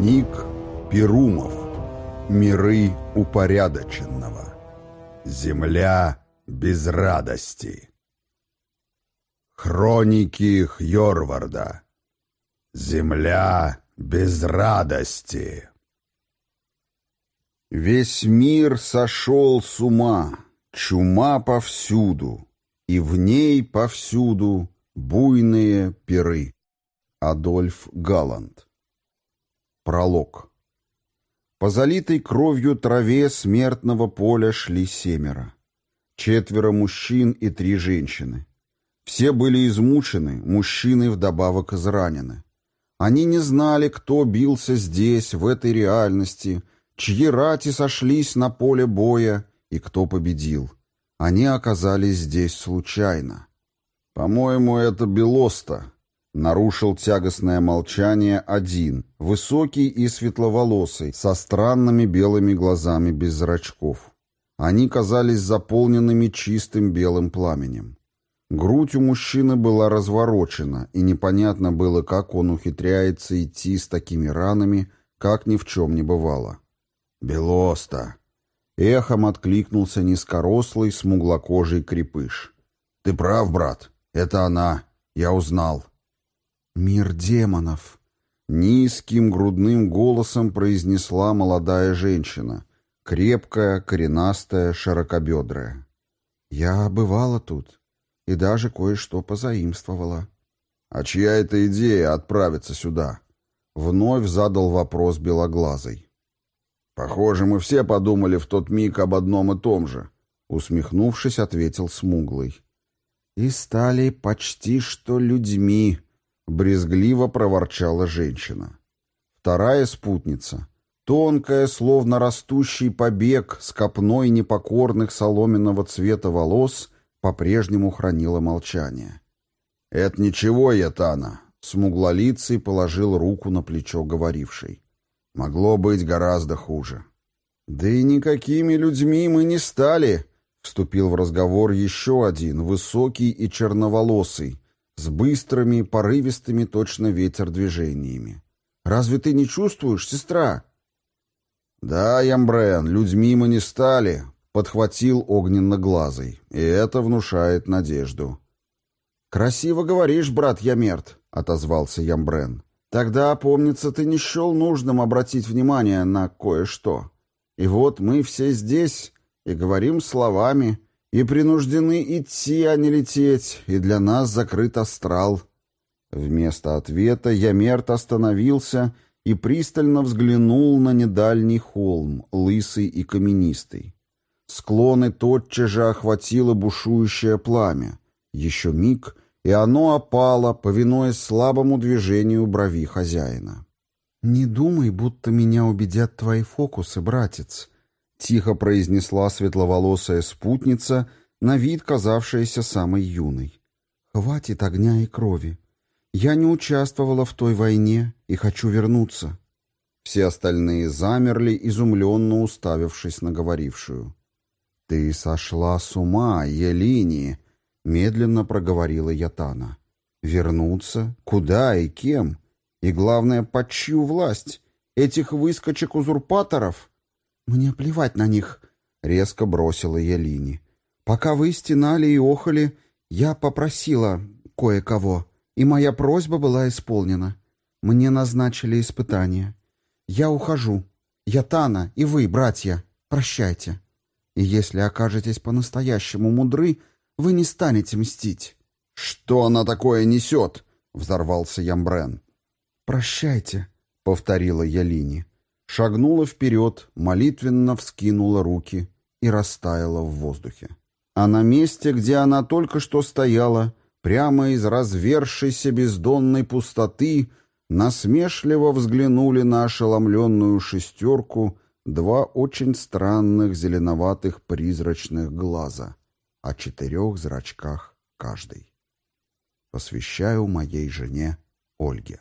Миг Перумов. Миры упорядоченного. Земля без радости. Хроники Хьорварда. Земля без радости. Весь мир сошел с ума, чума повсюду, и в ней повсюду буйные перы. Адольф Галланд Пролог. По залитой кровью траве смертного поля шли семеро. Четверо мужчин и три женщины. Все были измучены, мужчины вдобавок изранены. Они не знали, кто бился здесь, в этой реальности, чьи рати сошлись на поле боя и кто победил. Они оказались здесь случайно. «По-моему, это Белоста», Нарушил тягостное молчание один, высокий и светловолосый, со странными белыми глазами без зрачков. Они казались заполненными чистым белым пламенем. Грудь у мужчины была разворочена, и непонятно было, как он ухитряется идти с такими ранами, как ни в чем не бывало. «Белоста!» Эхом откликнулся низкорослый, смуглокожий крепыш. «Ты прав, брат, это она, я узнал». «Мир демонов!» — низким грудным голосом произнесла молодая женщина, крепкая, коренастая, широкобедрая. «Я бывала тут и даже кое-что позаимствовала». «А чья это идея отправиться сюда?» Вновь задал вопрос белоглазый. «Похоже, мы все подумали в тот миг об одном и том же», — усмехнувшись, ответил Смуглый. «И стали почти что людьми», брезгливо проворчала женщина. Вторая спутница, тонкая, словно растущий побег с копной непокорных соломенного цвета волос, по-прежнему хранила молчание. «Это ничего, Ятана», — смуглолицый положил руку на плечо говорившей. «Могло быть гораздо хуже». «Да и никакими людьми мы не стали», — вступил в разговор еще один, высокий и черноволосый, с быстрыми, порывистыми точно ветер движениями. «Разве ты не чувствуешь, сестра?» «Да, Ямбрен, людьми мы не стали», — подхватил огненно-глазый, и это внушает надежду. «Красиво говоришь, брат Ямерт», — отозвался Ямбрен. «Тогда, помнится, ты не счел нужным обратить внимание на кое-что. И вот мы все здесь и говорим словами, и принуждены идти, а не лететь, и для нас закрыт астрал». Вместо ответа Ямерт остановился и пристально взглянул на недальний холм, лысый и каменистый. Склоны тотчас же охватило бушующее пламя. Еще миг, и оно опало, повинуясь слабому движению брови хозяина. «Не думай, будто меня убедят твои фокусы, братец», тихо произнесла светловолосая спутница, на вид казавшаяся самой юной. «Хватит огня и крови. Я не участвовала в той войне и хочу вернуться». Все остальные замерли, изумленно уставившись на говорившую. «Ты сошла с ума, Елини!» — медленно проговорила Ятана. «Вернуться? Куда и кем? И, главное, под чью власть? Этих выскочек-узурпаторов?» «Мне плевать на них», — резко бросила Ялини. «Пока вы стенали и охали, я попросила кое-кого, и моя просьба была исполнена. Мне назначили испытание. Я ухожу. Я Тана, и вы, братья, прощайте. И если окажетесь по-настоящему мудры, вы не станете мстить». «Что она такое несет?» — взорвался Ямбрен. «Прощайте», — повторила Ялини шагнула вперед, молитвенно вскинула руки и растаяла в воздухе. А на месте, где она только что стояла, прямо из развершейся бездонной пустоты, насмешливо взглянули на ошеломленную шестерку два очень странных зеленоватых призрачных глаза, о четырех зрачках каждый. Посвящаю моей жене Ольге.